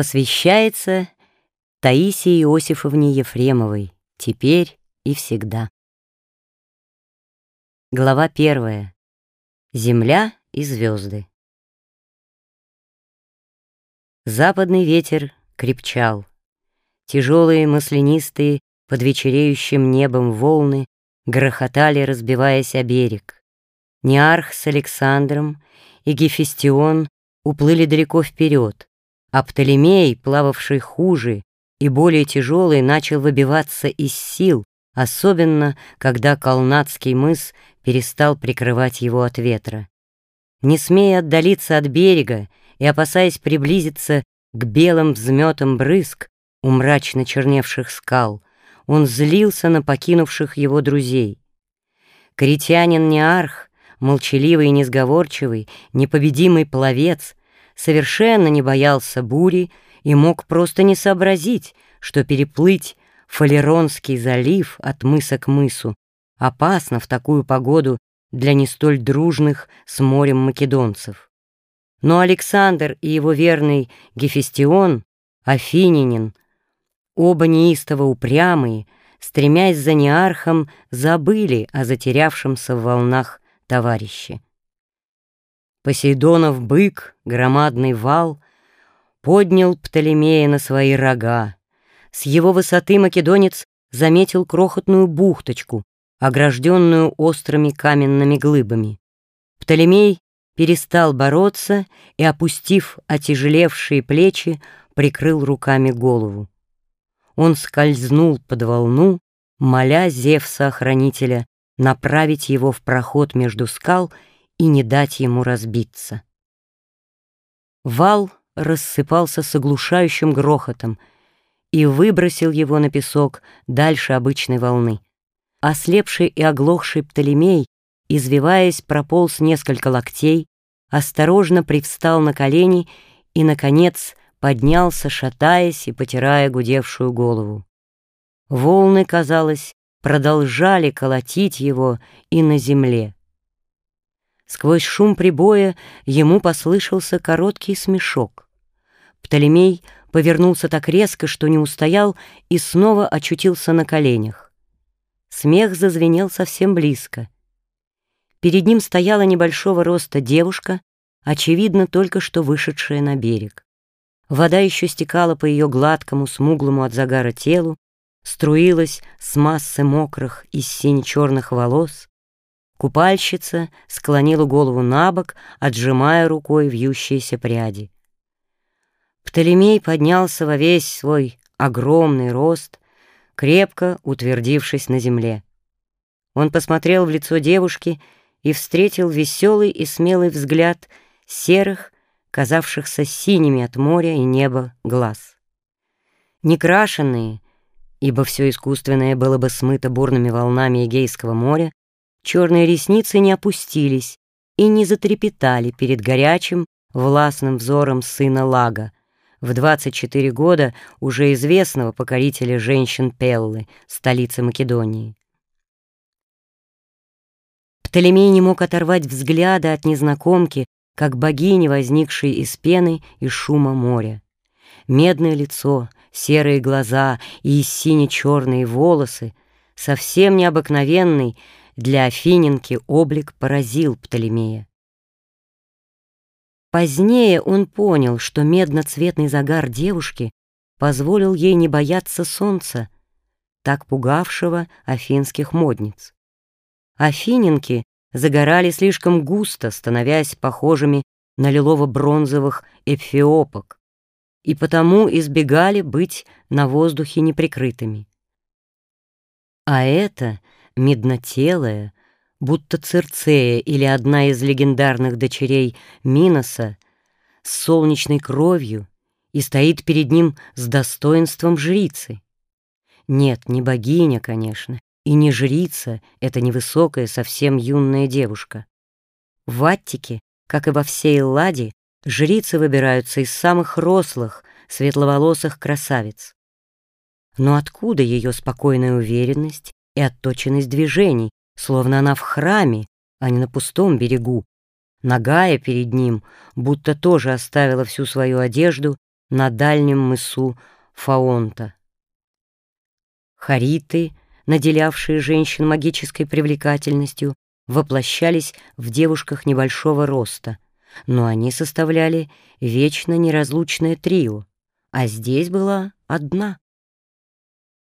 Посвящается Таисии Иосифовне Ефремовой, теперь и всегда. Глава первая. Земля и звезды. Западный ветер крепчал. Тяжелые маслянистые под вечереющим небом волны грохотали, разбиваясь о берег. Неарх с Александром и Гефестион уплыли далеко вперед, а Птолемей, плававший хуже и более тяжелый, начал выбиваться из сил, особенно когда Калнацкий мыс перестал прикрывать его от ветра. Не смея отдалиться от берега и опасаясь приблизиться к белым взметам брызг у мрачно черневших скал, он злился на покинувших его друзей. Критянин Неарх, молчаливый и несговорчивый, непобедимый пловец, совершенно не боялся бури и мог просто не сообразить, что переплыть Фалеронский залив от мыса к мысу опасно в такую погоду для не столь дружных с морем македонцев. Но Александр и его верный Гефестион, Афининин, оба неистово упрямые, стремясь за неархом, забыли о затерявшемся в волнах товарище. Посейдонов бык, громадный вал, поднял Птолемея на свои рога, с его высоты македонец заметил крохотную бухточку, огражденную острыми каменными глыбами. Птолемей перестал бороться и, опустив отяжелевшие плечи, прикрыл руками голову. Он скользнул под волну, моля Зевса-охранителя направить его в проход между скал и не дать ему разбиться. Вал рассыпался с оглушающим грохотом — и выбросил его на песок дальше обычной волны. Ослепший и оглохший Птолемей, извиваясь, прополз несколько локтей, осторожно привстал на колени и, наконец, поднялся, шатаясь и потирая гудевшую голову. Волны, казалось, продолжали колотить его и на земле. Сквозь шум прибоя ему послышался короткий смешок. Птолемей — повернулся так резко, что не устоял, и снова очутился на коленях. Смех зазвенел совсем близко. Перед ним стояла небольшого роста девушка, очевидно, только что вышедшая на берег. Вода еще стекала по ее гладкому, смуглому от загара телу, струилась с массы мокрых и сине-черных волос. Купальщица склонила голову на бок, отжимая рукой вьющиеся пряди. Птолемей поднялся во весь свой огромный рост, крепко утвердившись на земле. Он посмотрел в лицо девушки и встретил веселый и смелый взгляд серых, казавшихся синими от моря и неба глаз. Некрашенные, ибо все искусственное было бы смыто бурными волнами Эгейского моря, черные ресницы не опустились и не затрепетали перед горячим, властным взором сына Лага, в 24 года уже известного покорителя женщин Пеллы, столицы Македонии. Птолемей не мог оторвать взгляда от незнакомки, как богини, возникшей из пены и шума моря. Медное лицо, серые глаза и сине-черные волосы, совсем необыкновенный для афиненки облик поразил Птолемея. Позднее он понял, что медноцветный загар девушки позволил ей не бояться солнца, так пугавшего афинских модниц. Афиненки загорали слишком густо, становясь похожими на лилово-бронзовых эфиопок, и потому избегали быть на воздухе неприкрытыми. А это меднотелая, будто Цирцея или одна из легендарных дочерей Миноса с солнечной кровью и стоит перед ним с достоинством жрицы. Нет, не богиня, конечно, и не жрица, это невысокая, совсем юная девушка. В Аттике, как и во всей Элладе, жрицы выбираются из самых рослых, светловолосых красавиц. Но откуда ее спокойная уверенность и отточенность движений, словно она в храме, а не на пустом берегу. Нагая перед ним, будто тоже оставила всю свою одежду на дальнем мысу Фаонта. Хариты, наделявшие женщин магической привлекательностью, воплощались в девушках небольшого роста, но они составляли вечно неразлучное трио, а здесь была одна.